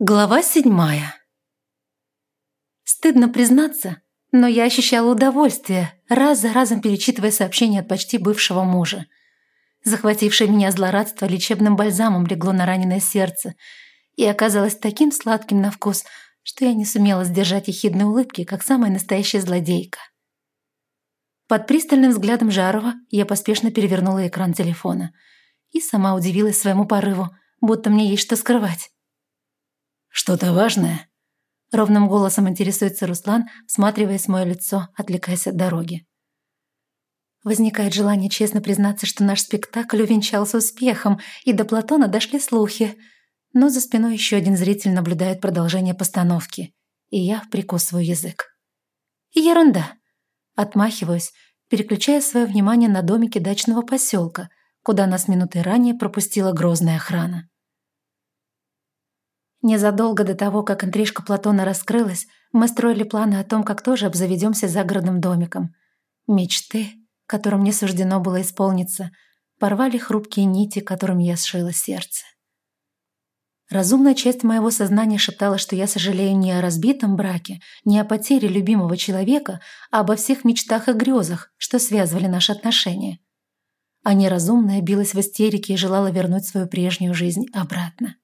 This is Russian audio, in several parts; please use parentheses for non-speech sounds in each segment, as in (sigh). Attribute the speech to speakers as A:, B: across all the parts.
A: Глава седьмая. Стыдно признаться, но я ощущала удовольствие, раз за разом перечитывая сообщения от почти бывшего мужа. Захватившее меня злорадство лечебным бальзамом легло на раненое сердце и оказалось таким сладким на вкус, что я не сумела сдержать ехидной улыбки, как самая настоящая злодейка. Под пристальным взглядом Жарова я поспешно перевернула экран телефона и сама удивилась своему порыву, будто мне есть что скрывать.
B: «Что-то важное?»
A: Ровным голосом интересуется Руслан, всматриваясь в мое лицо, отвлекаясь от дороги. Возникает желание честно признаться, что наш спектакль увенчался успехом, и до Платона дошли слухи. Но за спиной еще один зритель наблюдает продолжение постановки, и я прикусываю язык. Ерунда. Отмахиваюсь, переключая свое внимание на домики дачного поселка, куда нас минуты ранее пропустила грозная охрана. Незадолго до того, как интрижка Платона раскрылась, мы строили планы о том, как тоже обзаведемся загородным домиком. Мечты, которым не суждено было исполниться, порвали хрупкие нити, которыми я сшила сердце. Разумная часть моего сознания шептала, что я сожалею не о разбитом браке, не о потере любимого человека, а обо всех мечтах и грезах, что связывали наши отношения. А неразумная билась в истерике и желала вернуть свою прежнюю жизнь обратно.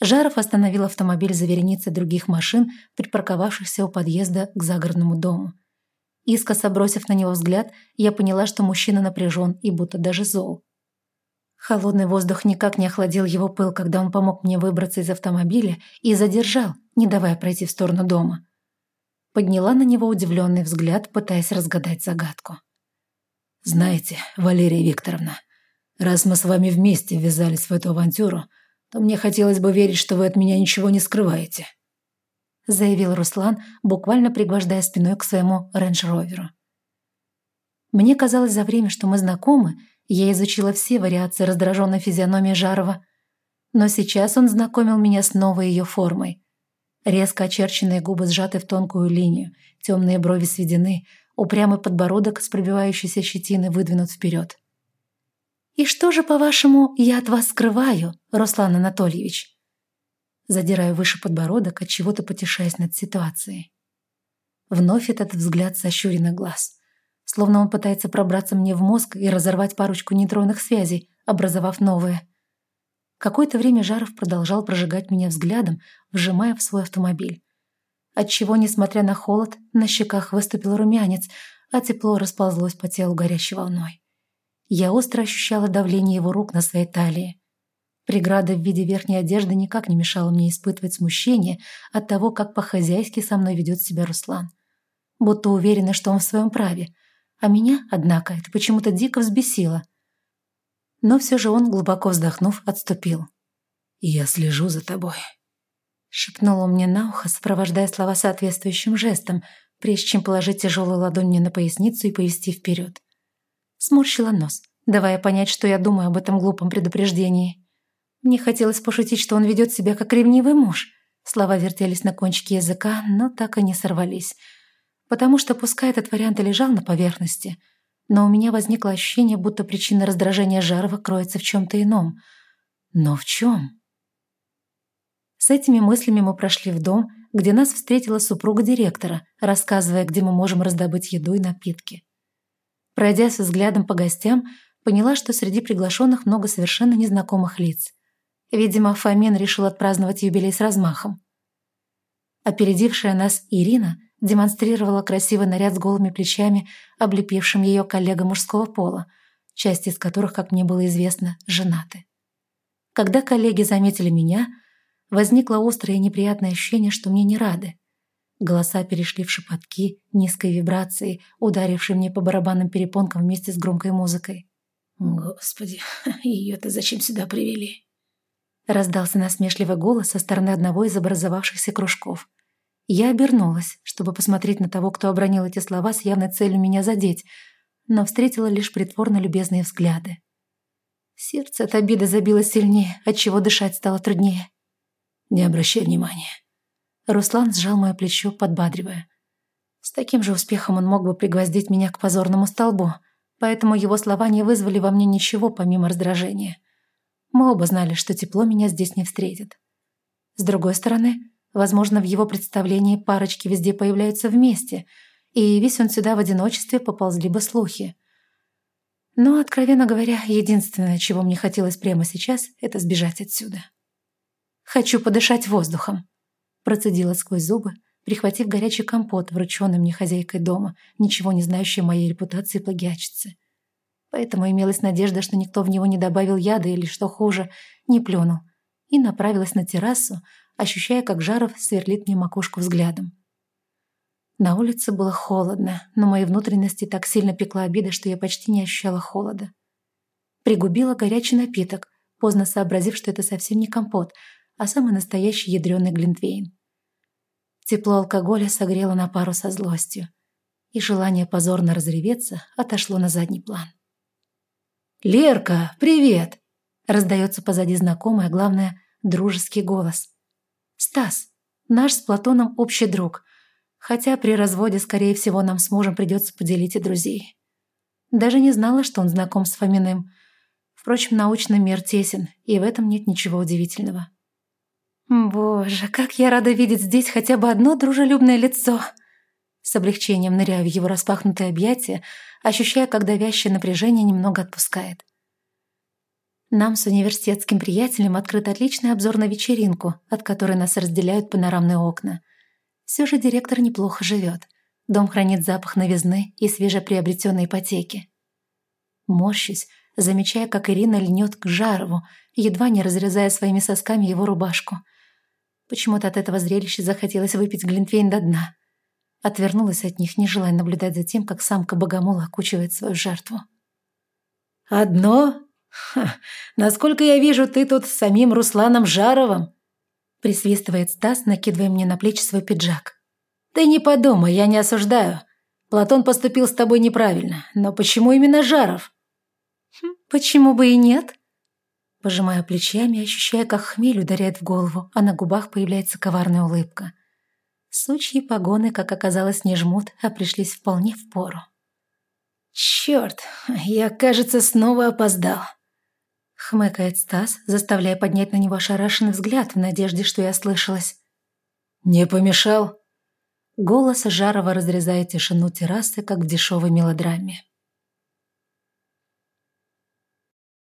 A: Жаров остановил автомобиль за вереницей других машин, припарковавшихся у подъезда к загородному дому. Искоса бросив на него взгляд, я поняла, что мужчина напряжен и будто даже зол. Холодный воздух никак не охладил его пыл, когда он помог мне выбраться из автомобиля и задержал, не давая пройти в сторону дома. Подняла на него удивленный взгляд, пытаясь разгадать загадку.
B: «Знаете, Валерия Викторовна, раз мы с вами вместе ввязались в эту авантюру, то мне хотелось бы верить, что вы от меня ничего не скрываете», заявил Руслан, буквально пригвождая спиной к своему рейндж-роверу.
A: Мне казалось за время, что мы знакомы, я изучила все вариации раздраженной физиономии Жарова, но сейчас он знакомил меня с новой ее формой. Резко очерченные губы сжаты в тонкую линию, темные брови сведены, упрямый подбородок с пробивающейся щетины выдвинут вперед. «И что же, по-вашему, я от вас скрываю, Руслан Анатольевич?» Задираю выше подбородок, от чего то потешаясь над ситуацией. Вновь этот взгляд сощуренных глаз. Словно он пытается пробраться мне в мозг и разорвать парочку нейтронных связей, образовав новые. Какое-то время Жаров продолжал прожигать меня взглядом, вжимая в свой автомобиль. Отчего, несмотря на холод, на щеках выступил румянец, а тепло расползлось по телу горящей волной. Я остро ощущала давление его рук на своей талии. Преграда в виде верхней одежды никак не мешала мне испытывать смущение от того, как по-хозяйски со мной ведет себя Руслан. Будто уверена, что он в своем праве. А меня, однако, это почему-то дико взбесило. Но все же он, глубоко вздохнув, отступил.
B: «Я слежу за тобой», —
A: шепнул он мне на ухо, сопровождая слова соответствующим жестом, прежде чем положить тяжелую ладонь мне на поясницу и повести вперед. Сморщила нос, давая понять, что я думаю об этом глупом предупреждении. Мне хотелось пошутить, что он ведет себя как ревнивый муж. Слова вертелись на кончике языка, но так и не сорвались. Потому что пускай этот вариант и лежал на поверхности, но у меня возникло ощущение, будто причина раздражения Жарова кроется в чем-то ином. Но в чем? С этими мыслями мы прошли в дом, где нас встретила супруга директора, рассказывая, где мы можем раздобыть еду и напитки. Пройдясь взглядом по гостям, поняла, что среди приглашенных много совершенно незнакомых лиц. Видимо, Фомин решил отпраздновать юбилей с размахом. Опередившая нас Ирина демонстрировала красивый наряд с голыми плечами, облепившим ее коллега мужского пола, часть из которых, как мне было известно, женаты. Когда коллеги заметили меня, возникло острое и неприятное ощущение, что мне не рады. Голоса перешли в шепотки, низкой вибрации, ударившей мне по барабанным перепонкам вместе с громкой музыкой.
B: «Господи, (laughs) ее-то зачем сюда привели?»
A: Раздался насмешливый голос со стороны одного из образовавшихся кружков. Я обернулась, чтобы посмотреть на того, кто обронил эти слова с явной целью меня задеть, но встретила лишь притворно любезные взгляды. Сердце от обиды забилось сильнее, отчего дышать стало труднее.
B: «Не обращай внимания»,
A: Руслан сжал мое плечо, подбадривая. С таким же успехом он мог бы пригвоздить меня к позорному столбу, поэтому его слова не вызвали во мне ничего помимо раздражения. Мы оба знали, что тепло меня здесь не встретит. С другой стороны, возможно, в его представлении парочки везде появляются вместе, и весь он сюда в одиночестве поползли бы слухи. Но, откровенно говоря, единственное, чего мне хотелось прямо сейчас, это сбежать отсюда. «Хочу подышать воздухом», – процедила сквозь зубы, прихватив горячий компот, врученный мне хозяйкой дома, ничего не знающей моей репутации плагиатчицы. Поэтому имелась надежда, что никто в него не добавил яда или, что хуже, не плюнул, и направилась на террасу, ощущая, как Жаров сверлит мне макушку взглядом. На улице было холодно, но мои внутренности так сильно пекла обида, что я почти не ощущала холода. Пригубила горячий напиток, поздно сообразив, что это совсем не компот, а самый настоящий ядреный глинтвейн. Тепло алкоголя согрело на пару со злостью, и желание позорно разреветься отошло на задний план.
B: «Лерка, привет!»
A: — раздается позади знакомый, а главное, дружеский голос. «Стас, наш с Платоном общий друг — Хотя при разводе, скорее всего, нам с мужем придется поделить и друзей. Даже не знала, что он знаком с Фоминым. Впрочем, научный мир тесен, и в этом нет ничего удивительного. «Боже, как я рада видеть здесь хотя бы одно дружелюбное лицо!» С облегчением ныряю в его распахнутое объятие, ощущая, как давящее напряжение немного отпускает. Нам с университетским приятелем открыт отличный обзор на вечеринку, от которой нас разделяют панорамные окна – все же директор неплохо живет. Дом хранит запах новизны и свежеприобретенной ипотеки. Морщусь, замечая, как Ирина льнет к Жарову, едва не разрезая своими сосками его рубашку. Почему-то от этого зрелища захотелось выпить глинтвейн до дна. Отвернулась от них, не желая наблюдать за тем, как самка богомола окучивает свою жертву.
B: «Одно? Ха, насколько я вижу, ты тут с самим Русланом Жаровым?»
A: Присвистывает Стас, накидывая мне на плечи свой пиджак.
B: «Ты не подумай, я не осуждаю. Платон поступил с тобой неправильно. Но почему именно Жаров?»
A: Хм, «Почему бы и нет?» Пожимаю плечами, ощущая, как хмель ударяет в голову, а на губах появляется коварная улыбка. Сучьи погоны, как оказалось, не жмут, а пришлись вполне в пору.
B: «Черт, я, кажется, снова опоздал».
A: Хмыкает Стас, заставляя поднять на него ошарашенный взгляд в надежде, что я слышалась.
B: «Не помешал?»
A: Голос Жарова разрезает тишину террасы, как в дешевой мелодраме.